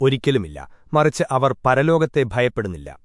ഒരിക്കലുമില്ല. മറിച്ച് അവർ പരലോകത്തെ ഭയപ്പെടുന്നില്ല.